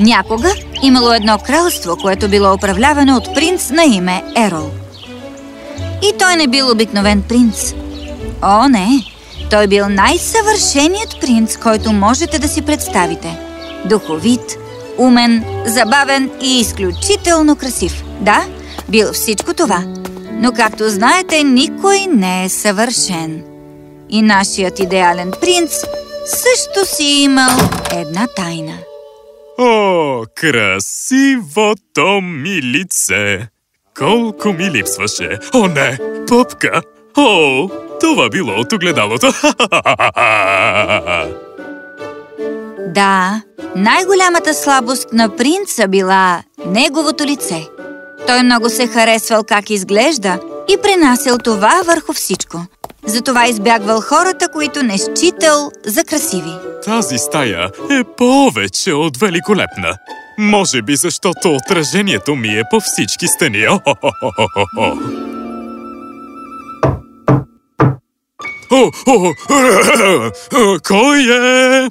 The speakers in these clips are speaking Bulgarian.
Някога имало едно кралство, което било управлявано от принц на име Ерол. И той не бил обикновен принц. О, не! Той бил най-съвършеният принц, който можете да си представите. Духовит, умен, забавен и изключително красив. Да, бил всичко това. Но както знаете, никой не е съвършен. И нашият идеален принц също си имал една тайна. О, красивото ми лице! Колко ми липсваше! О, не! Пъпка! О, това било от огледалото! Да, най-голямата слабост на принца била неговото лице. Той много се харесвал как изглежда и пренасил това върху всичко. Затова избягвал хората, които не считал за красиви. Тази стая е повече от великолепна. Може би защото отражението ми е по всички стени. О, кой е?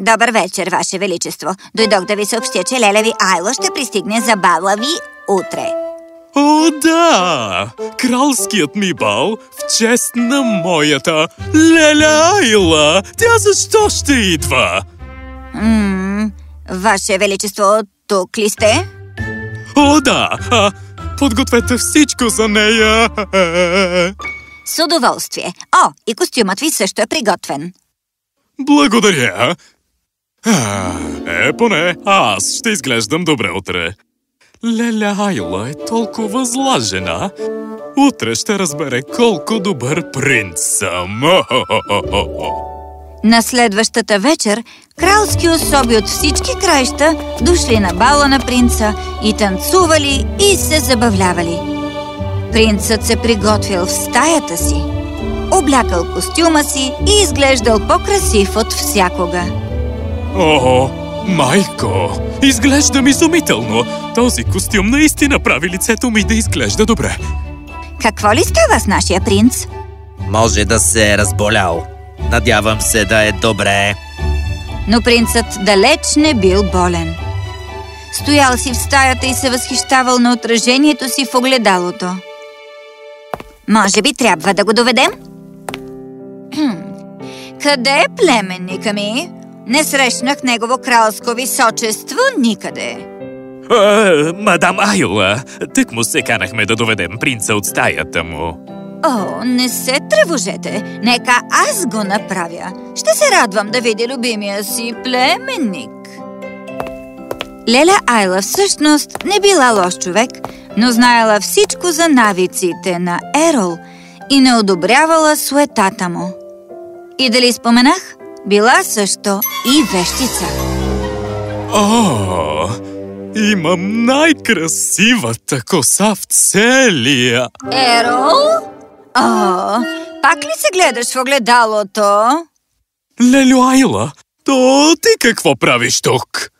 Добър вечер, Ваше Величество. Дойдох да ви съобщя, че Лелеви Айло ще пристигне за бала ви утре. О, да! Кралският ми бал в чест на моята Леля Айла. Тя защо ще идва? Ммм, Ваше Величество, тук ли сте? О, да! А, подгответе всичко за нея! С удоволствие. О, и костюмът ви също е приготвен. Благодаря! А, е, поне аз ще изглеждам добре утре. Леля Айла е толкова зла жена. Утре ще разбере колко добър принц съм. На следващата вечер кралски особи от всички краища дошли на бала на принца и танцували и се забавлявали. Принцът се приготвил в стаята си, облякал костюма си и изглеждал по-красив от всякога. О, майко! Изглеждам изумително! Този костюм наистина прави лицето ми да изглежда добре. Какво ли става с нашия принц? Може да се е разболял. Надявам се да е добре. Но принцът далеч не бил болен. Стоял си в стаята и се възхищавал на отражението си в огледалото. Може би трябва да го доведем? Къде е племенника ми? Не срещнах негово кралско височество никъде. А, мадам Айла, тък му се канахме да доведем принца от стаята му. О, не се тревожете. Нека аз го направя. Ще се радвам да видя любимия си племенник. Леля Айла всъщност не била лош човек, но знаела всичко за навиците на Ерол и не одобрявала суетата му. И дали споменах, била също и вещица. О, имам най-красивата коса в целия. Ерол? О, пак ли се гледаш в огледалото? Лелю Айла, то ти какво правиш тук?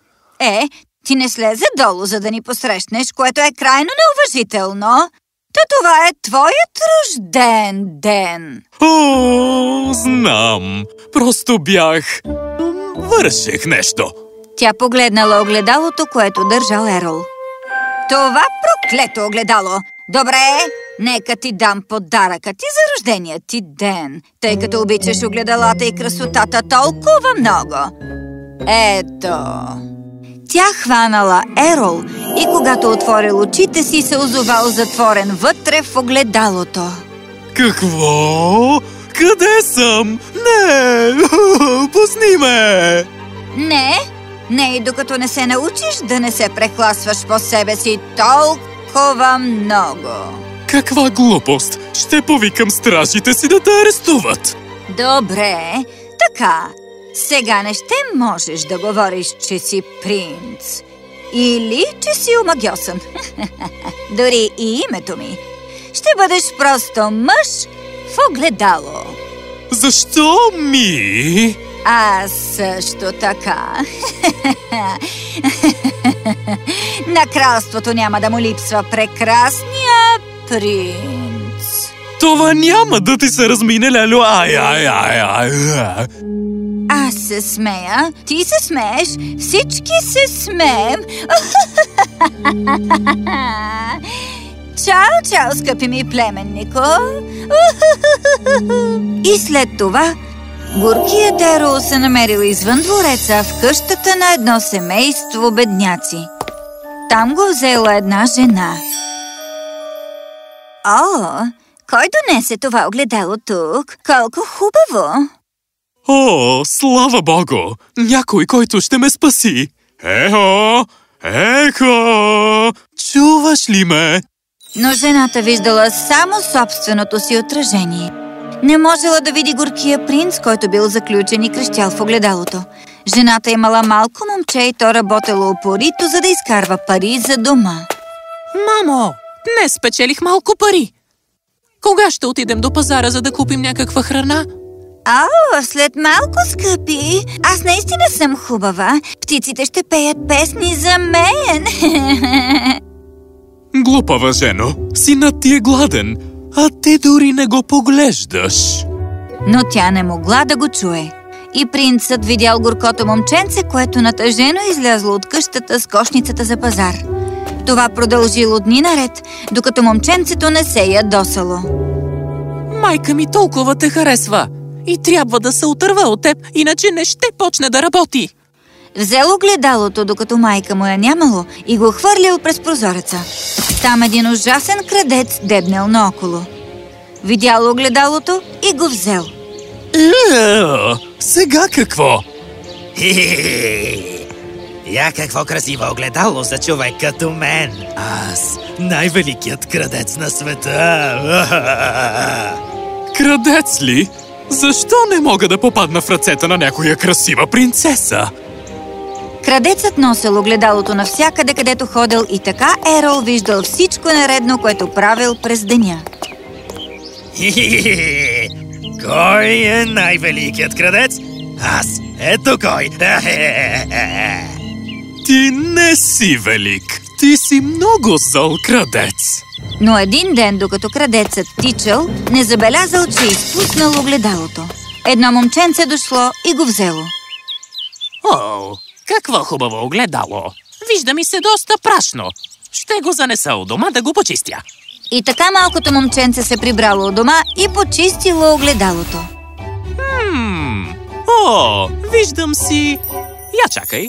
Е, ти не слезе долу, за да ни посрещнеш, което е крайно неуважително. Та това е твоят рожден ден. О, знам. Просто бях... Върших нещо. Тя погледнала огледалото, което държал Ерол. Това проклето огледало! Добре, нека ти дам подаръка ти за рождения ти ден, тъй като обичаш огледалата и красотата толкова много. Ето... Тя хванала Ерол и когато отворил очите си, се озовал затворен вътре в огледалото. Какво? Къде съм? Не! Пусни ме! Не, не и докато не се научиш да не се прехласваш по себе си толкова много. Каква глупост! Ще повикам стражите си да те арестуват! Добре, така. Сега не ще можеш да говориш, че си принц. Или, че си омагьосан. Дори и името ми. Ще бъдеш просто мъж в огледало. Защо ми? Аз също така. На кралството няма да му липсва прекрасния принц. Това няма да ти се размине, Лелю! Ай, ай, ай, ай! Аз се смея, ти се смееш, всички се смеем. Чао, чао, скъпи ми племеннико! И след това горкият Ерол се намерил извън двореца в къщата на едно семейство бедняци. Там го взела една жена. О, кой донесе това огледало тук? Колко хубаво! О, слава богу! Някой, който ще ме спаси! Ехо! Ехо! Чуваш ли ме? Но жената виждала само собственото си отражение. Не можела да види горкия принц, който бил заключен и крещял в огледалото. Жената имала малко момче и то работело упорито, за да изкарва пари за дома. Мамо, днес спечелих малко пари. Кога ще отидем до пазара, за да купим някаква храна? О, след малко, скъпи! Аз наистина съм хубава. Птиците ще пеят песни за мен. Глупава жено, синът ти е гладен, а ти дори не го поглеждаш. Но тя не могла да го чуе. И принцът видял горкото момченце, което натъжено излязло от къщата с кошницата за пазар. Това продължило дни наред, докато момченцето не се ядосало. Майка ми толкова те харесва и трябва да се отърва от теб, иначе не ще почне да работи. Взел огледалото, докато майка му я нямало и го хвърлил през прозореца. Там един ужасен крадец дебнел наоколо. Видял огледалото и го взел. Е, сега какво? Хе-хе-хе. Я какво красиво огледало за човек като мен. Аз, най-великият крадец на света. Крадец ли? Защо не мога да попадна в ръцете на някоя красива принцеса? Крадецът носел огледалото навсякъде, където ходил и така Ерол виждал всичко наредно, което правил през деня. Кой е най-великият крадец? Аз. Ето кой. Ти не си велик. Ти си много зъл крадец. Но един ден, докато крадецът тичал, не забелязал, че е изпуснал огледалото. Едно момченце дошло и го взело. О, какво хубаво огледало! Вижда ми се доста прашно. Ще го занеса у дома да го почистя. И така малкото момченце се прибрало у дома и почистило огледалото. Хм, о, виждам си... Я чакай.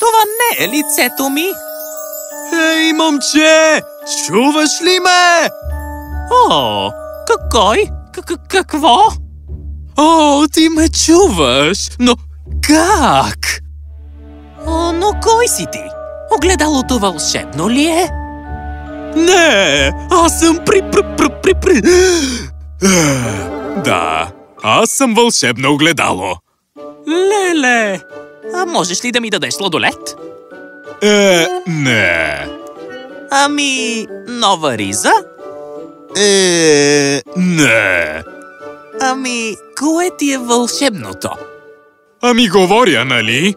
Това не е лицето ми. Ей, момче! Чуваш ли ме? О, кой? Какво? О, ти ме чуваш, но как? О, но кой си ти? Огледалото вълшебно ли е? Не, аз съм при... при... при... при... при... Да, аз съм вълшебно огледало. Леле! А можеш ли да ми дадеш сладолет? Е, не. Ами, нова риза? Е, не. Ами, кое ти е вълшебното? Ами говоря, нали?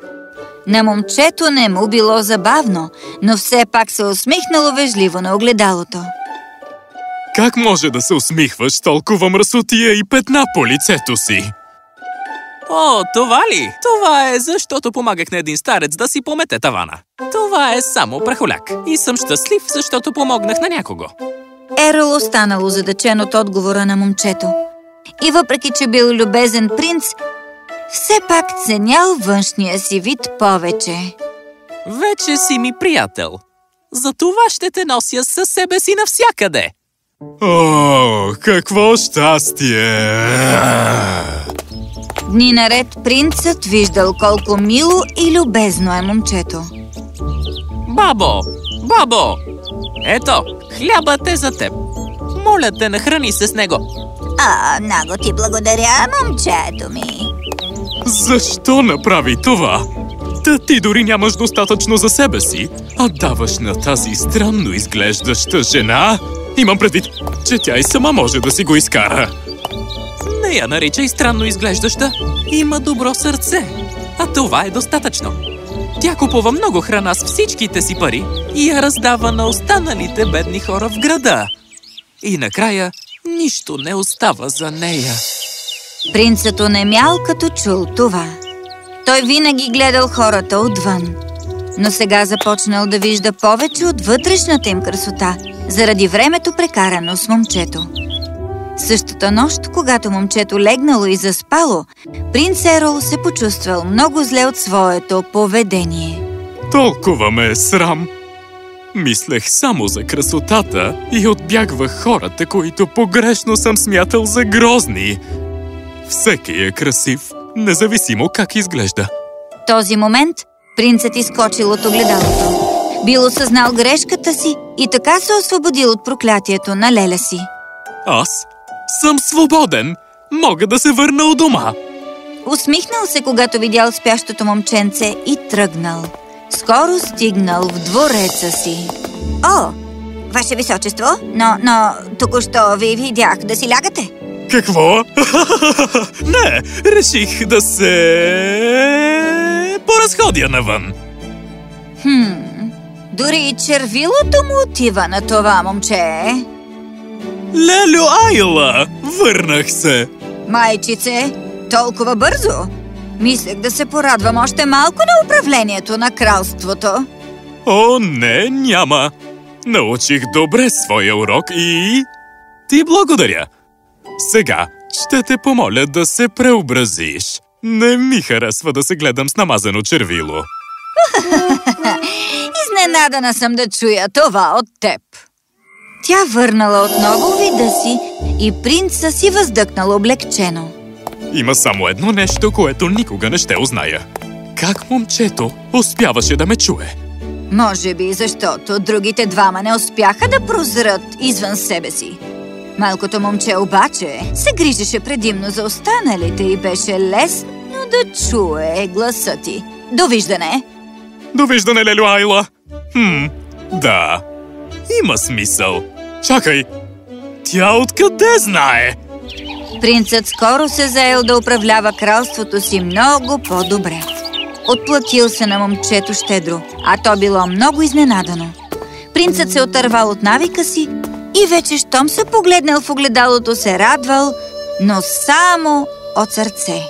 На момчето не му било забавно, но все пак се усмихнало вежливо на огледалото. Как може да се усмихваш толкова мръсотия и петна по лицето си? О, това ли? Това е защото помагах на един старец да си помете тавана. Това е само прахоляк. И съм щастлив, защото помогнах на някого. Ерол останал задачен от отговора на момчето. И въпреки, че бил любезен принц, все пак ценял външния си вид повече. Вече си ми приятел. За това ще те нося със себе си навсякъде. О, какво щастие! Дни наред принцът виждал колко мило и любезно е момчето. Бабо! Бабо! Ето, хлябът е за теб. Моля те, нахрани се с него. А, много ти благодаря, момчето ми. Защо направи това? Та ти дори нямаш достатъчно за себе си, а даваш на тази странно изглеждаща жена? Имам предвид, че тя и сама може да си го изкара. Не я наричай странно изглеждаща. Има добро сърце. А това е достатъчно. Тя купува много храна с всичките си пари и я раздава на останалите бедни хора в града. И накрая нищо не остава за нея. Принцът онемял като чул това. Той винаги гледал хората отвън. Но сега започнал да вижда повече от вътрешната им красота, заради времето прекарано с момчето. Същата нощ, когато момчето легнало и заспало, принц Ерол се почувствал много зле от своето поведение. Толкова ме е срам. Мислех само за красотата и отбягвах хората, които погрешно съм смятал за грозни. Всеки е красив, независимо как изглежда. В този момент принцът изкочил от огледалото. Бил осъзнал грешката си и така се освободил от проклятието на леля си. Аз съм свободен. Мога да се върна у дома. Усмихнал се, когато видял спящото момченце и тръгнал. Скоро стигнал в двореца си. О, Ваше Височество, но, но току-що ви видях да си лягате. Какво? Не, реших да се... поразходя навън. Хм, дори и червилото му отива на това момче. Лелю Айла! Върнах се! Майчице, толкова бързо? Мислех да се порадвам още малко на управлението на кралството. О, не, няма. Научих добре своя урок и... Ти благодаря. Сега ще те помоля да се преобразиш. Не ми харесва да се гледам с намазано червило. Изненадана съм да чуя това от теб. Тя върнала отново вида си и принца си въздъхнал облегчено. Има само едно нещо, което никога не ще узная. Как момчето успяваше да ме чуе? Може би, защото другите двама не успяха да прозрат извън себе си. Малкото момче обаче се грижеше предимно за останалите и беше лесно да чуе гласа ти. Довиждане! Довиждане, Лелю Айла! Хм, да, има смисъл. Чакай, тя откъде знае? Принцът скоро се заел да управлява кралството си много по-добре. Отплатил се на момчето щедро, а то било много изненадано. Принцът се отървал от навика си и вече, щом се погледнал в огледалото, се радвал, но само от сърце.